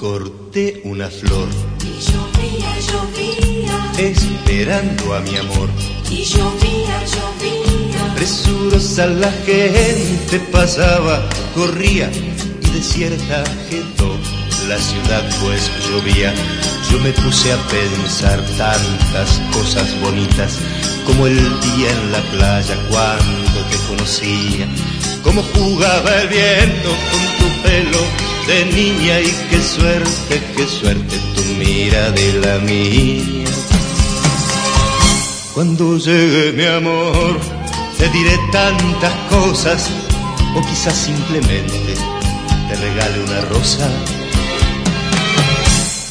corté una flor Y llovía, llovía. esperando a mi amor. Y llovía, llovía. Presurosa la gente pasaba, corría y desierta quedó la ciudad pues llovía. Yo me puse a pensar tantas cosas bonitas como el día en la playa cuando te conocía, como jugaba el viento con tu pelo de niña y qué suerte, qué suerte tu mira de la mía. Cuando llegue mi amor, te diré tantas cosas, o quizás simplemente te regale una rosa.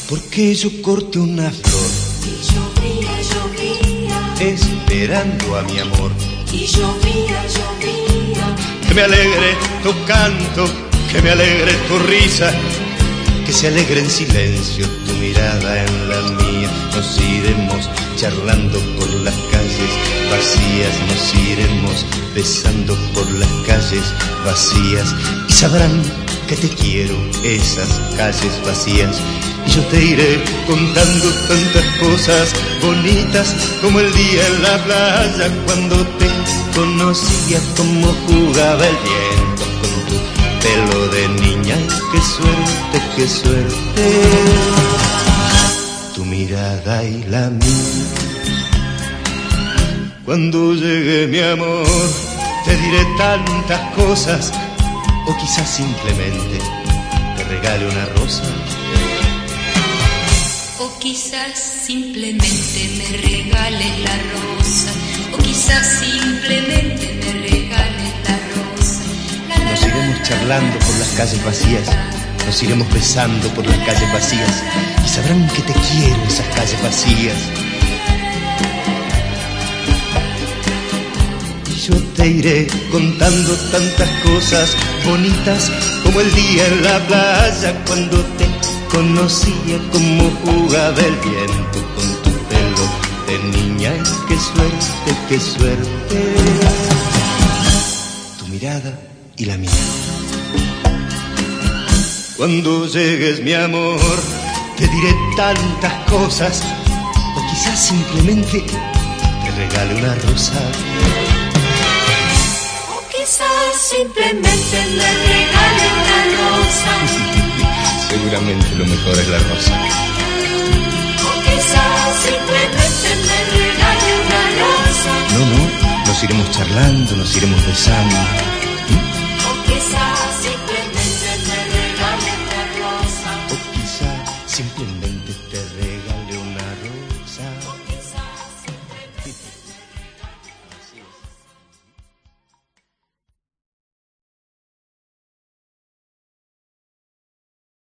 Porque yo corté una flor Y llovía, llovía. esperando a mi amor. Y llovía, llovía. Que me alegre tu canto, que me alegre tu risa, que se alegre en silencio tu mirada en la mía. Nos iremos charlando por las calles vacías, nos iremos besando por las calles vacías y sabrán que te quiero esas calles vacías. Y yo te iré contando tantas cosas bonitas como el día en la playa cuando te conocía como jugaba el viento con tu pelo de niña. Qué suerte, qué suerte, tu mirada y la mía. Cuando llegue mi amor, te diré tantas cosas, o quizás simplemente te regale una rosa. O quizás simplemente me regales la rosa. O quizás simplemente charlando por las calles vacías, nos iremos besando por las calles vacías y sabrán que te quiero esas calles vacías. Y yo te iré contando tantas cosas bonitas como el día en la playa cuando te conocía como jugaba el viento con tu pelo de niña. Y qué suerte, qué suerte, tu mirada y la mía. Cuando llegues mi amor, te diré tantas cosas, o quizás simplemente te regale una rosa. O quizás simplemente me regale una rosa. Seguramente lo mejor es la rosa. O quizás simplemente me regale una rosa. No, no, nos iremos charlando, nos iremos besando